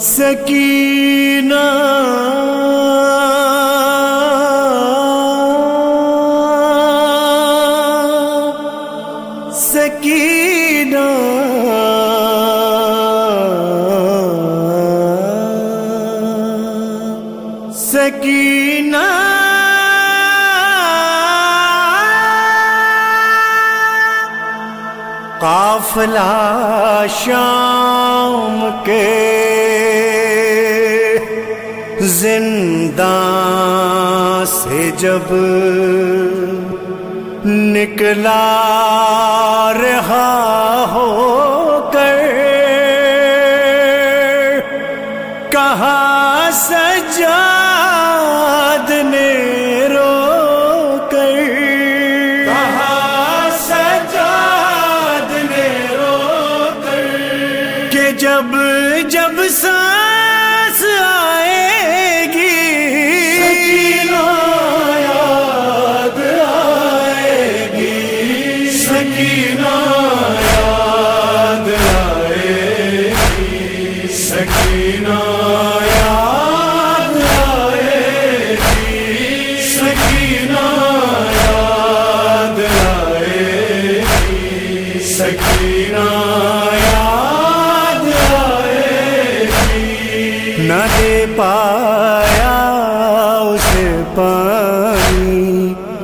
سکی قافلہ شام کے زندہ سے جب نکلا رہا ہو کر کہا سجاد نے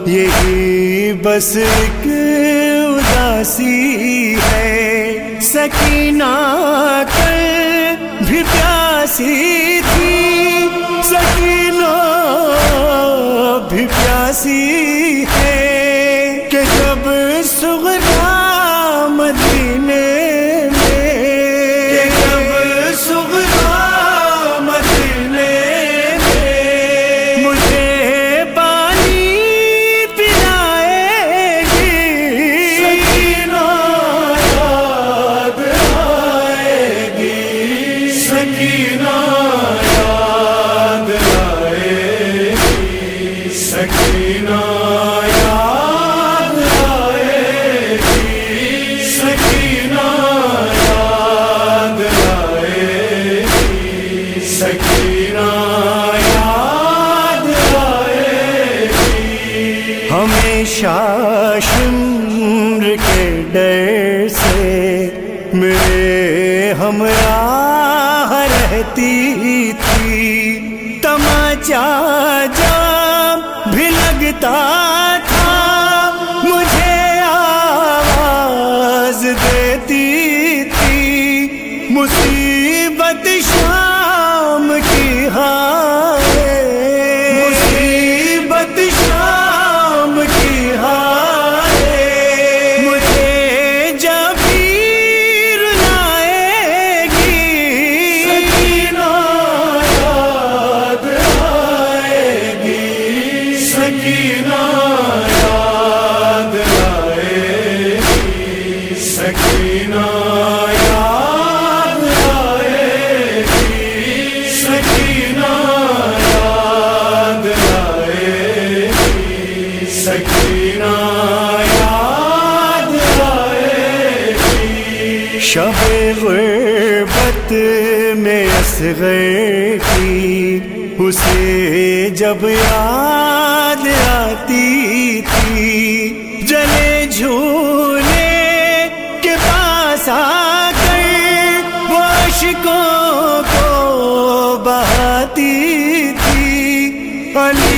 یہی بس ایک اداسی ہے۔ سکینہ کر بھی پیاسی ہے تھی تماچا جا بھی لگتا تھا۔ شب غربت میں اصغر کی اسے جب یاد آتی تھی، جلے جھولے کے پاس آ گئے واشکوں کو بہاتی تھی، علی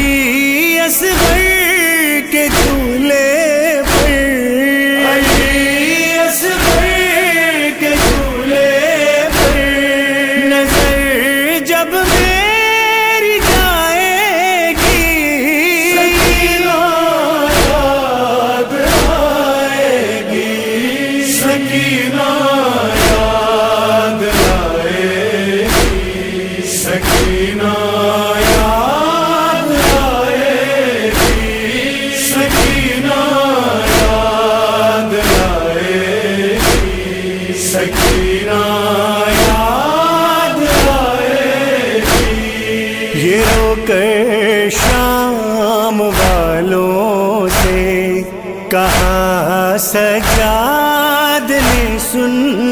آئے یہ شام والوں سے کہاں سجاد نے سن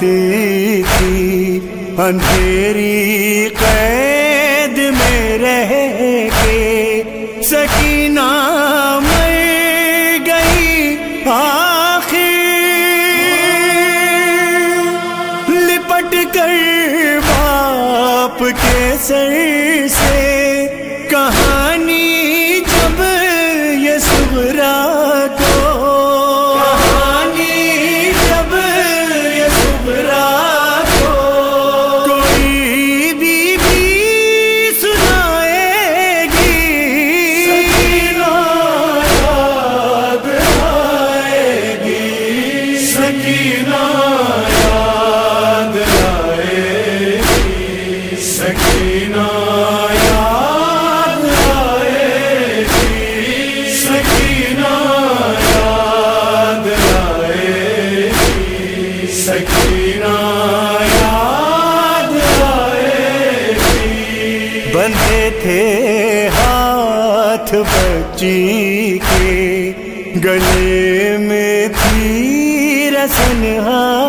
جاتی تھی۔ اندھیری قید میں رہ کے سکینہ سکینہ یاد بندے تھے ہاتھ بچی کے گلے میں تھی رسنہا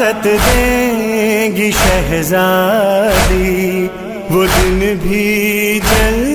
اجازت دیں گی شہزادی وہ دن بھی جلد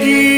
کی